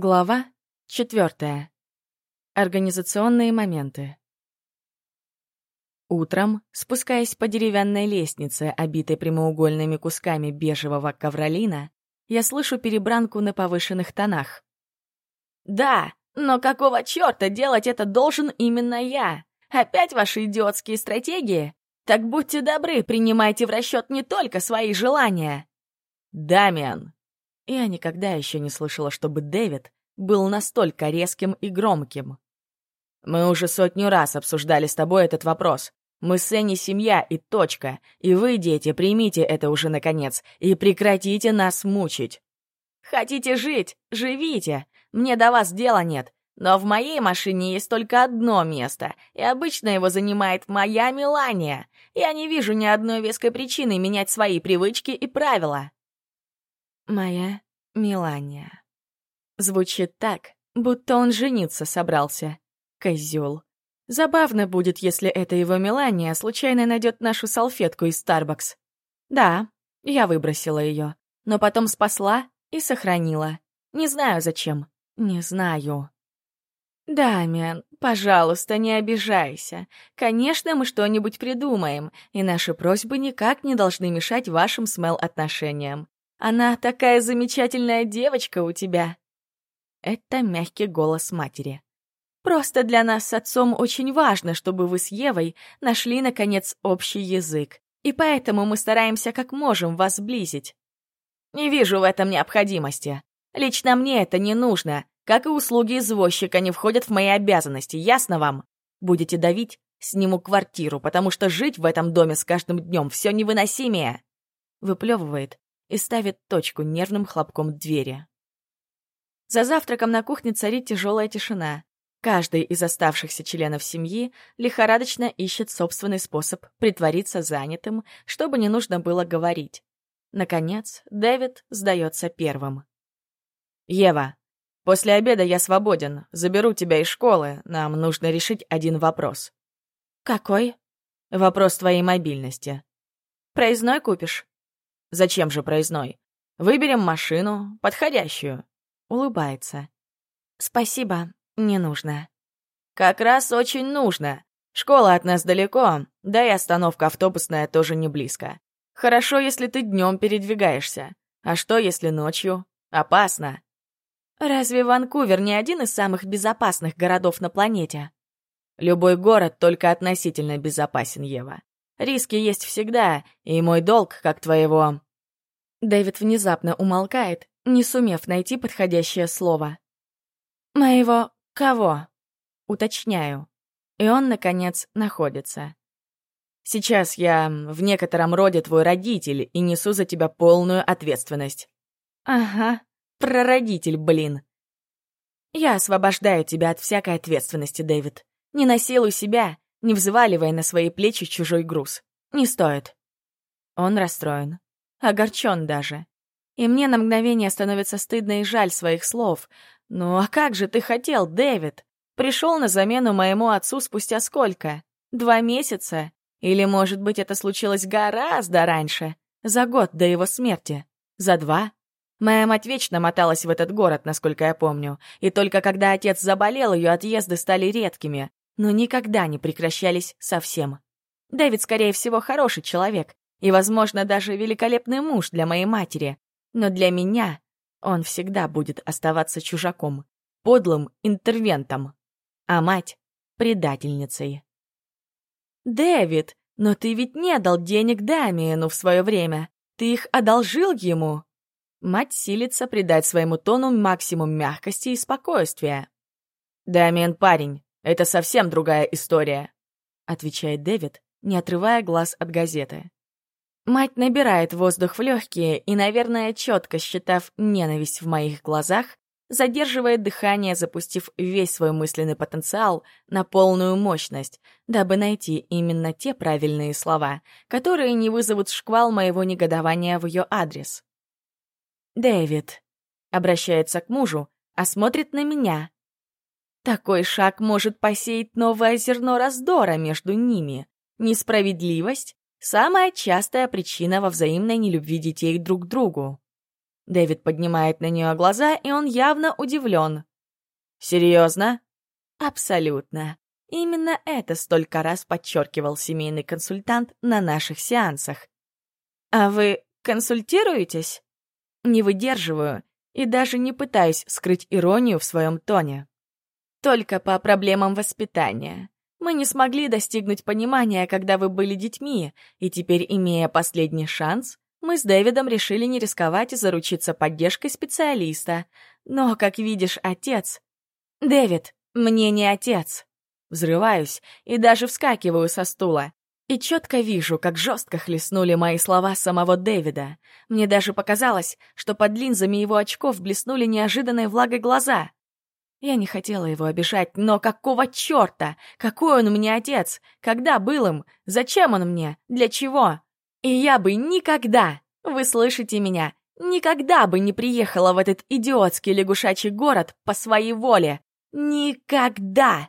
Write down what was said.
Глава четвертая. Организационные моменты. Утром, спускаясь по деревянной лестнице, обитой прямоугольными кусками бежевого ковролина, я слышу перебранку на повышенных тонах. «Да, но какого черта делать это должен именно я? Опять ваши идиотские стратегии? Так будьте добры, принимайте в расчет не только свои желания». «Дамиан, я никогда еще не слышала, чтобы Дэвид был настолько резким и громким. Мы уже сотню раз обсуждали с тобой этот вопрос. Мы с Энни семья и точка. И вы, дети, примите это уже наконец и прекратите нас мучить. Хотите жить? Живите. Мне до вас дела нет. Но в моей машине есть только одно место, и обычно его занимает моя Мелания. Я не вижу ни одной веской причины менять свои привычки и правила. Моя Милания. Звучит так, будто он жениться собрался. Козёл. Забавно будет, если эта его Мелания случайно найдет нашу салфетку из Starbucks. Да, я выбросила ее, но потом спасла и сохранила. Не знаю зачем. Не знаю. «Дамиан, пожалуйста, не обижайся. Конечно, мы что-нибудь придумаем, и наши просьбы никак не должны мешать вашим смел-отношениям. Она такая замечательная девочка у тебя!» Это мягкий голос матери. «Просто для нас с отцом очень важно, чтобы вы с Евой нашли, наконец, общий язык, и поэтому мы стараемся как можем вас сблизить. Не вижу в этом необходимости. Лично мне это не нужно, как и услуги извозчика не входят в мои обязанности, ясно вам? Будете давить, сниму квартиру, потому что жить в этом доме с каждым днем все невыносимее!» Выплевывает и ставит точку нервным хлопком двери. За завтраком на кухне царит тяжелая тишина. Каждый из оставшихся членов семьи лихорадочно ищет собственный способ притвориться занятым, чтобы не нужно было говорить. Наконец, Дэвид сдается первым. «Ева, после обеда я свободен. Заберу тебя из школы. Нам нужно решить один вопрос». «Какой?» «Вопрос твоей мобильности». «Проездной купишь?» Зачем же проездной? Выберем машину, подходящую. Улыбается. Спасибо, не нужно. Как раз очень нужно. Школа от нас далеко, да и остановка автобусная тоже не близко. Хорошо, если ты днем передвигаешься. А что, если ночью? Опасно. Разве Ванкувер не один из самых безопасных городов на планете? Любой город только относительно безопасен, Ева. Риски есть всегда, и мой долг, как твоего...» Дэвид внезапно умолкает, не сумев найти подходящее слово. «Моего кого?» Уточняю. И он, наконец, находится. «Сейчас я в некотором роде твой родитель и несу за тебя полную ответственность». «Ага, прародитель, блин». «Я освобождаю тебя от всякой ответственности, Дэвид. Не насилуй себя не взваливая на свои плечи чужой груз. Не стоит. Он расстроен. Огорчен даже. И мне на мгновение становится стыдно и жаль своих слов. «Ну а как же ты хотел, Дэвид? Пришел на замену моему отцу спустя сколько? Два месяца? Или, может быть, это случилось гораздо раньше? За год до его смерти? За два? Моя мать вечно моталась в этот город, насколько я помню, и только когда отец заболел, ее отъезды стали редкими но никогда не прекращались совсем. Дэвид, скорее всего, хороший человек и, возможно, даже великолепный муж для моей матери, но для меня он всегда будет оставаться чужаком, подлым интервентом, а мать — предательницей. «Дэвид, но ты ведь не дал денег Дамиену в свое время. Ты их одолжил ему?» Мать силится придать своему тону максимум мягкости и спокойствия. «Дамиен парень, это совсем другая история», — отвечает Дэвид, не отрывая глаз от газеты. Мать набирает воздух в легкие и, наверное, четко считав ненависть в моих глазах, задерживает дыхание, запустив весь свой мысленный потенциал на полную мощность, дабы найти именно те правильные слова, которые не вызовут шквал моего негодования в ее адрес. «Дэвид», — обращается к мужу, а смотрит на меня, такой шаг может посеять новое зерно раздора между ними. Несправедливость — самая частая причина во взаимной нелюбви детей друг к другу. Дэвид поднимает на нее глаза, и он явно удивлен. «Серьезно?» «Абсолютно. Именно это столько раз подчеркивал семейный консультант на наших сеансах. «А вы консультируетесь?» Не выдерживаю и даже не пытаюсь скрыть иронию в своем тоне. «Только по проблемам воспитания. Мы не смогли достигнуть понимания, когда вы были детьми, и теперь, имея последний шанс, мы с Дэвидом решили не рисковать и заручиться поддержкой специалиста. Но, как видишь, отец... Дэвид, мне не отец. Взрываюсь и даже вскакиваю со стула. И четко вижу, как жестко хлестнули мои слова самого Дэвида. Мне даже показалось, что под линзами его очков блеснули неожиданной влагой глаза. Я не хотела его обижать, но какого черта? Какой он мне отец? Когда был им? Зачем он мне? Для чего? И я бы никогда, вы слышите меня, никогда бы не приехала в этот идиотский лягушачий город по своей воле. Никогда!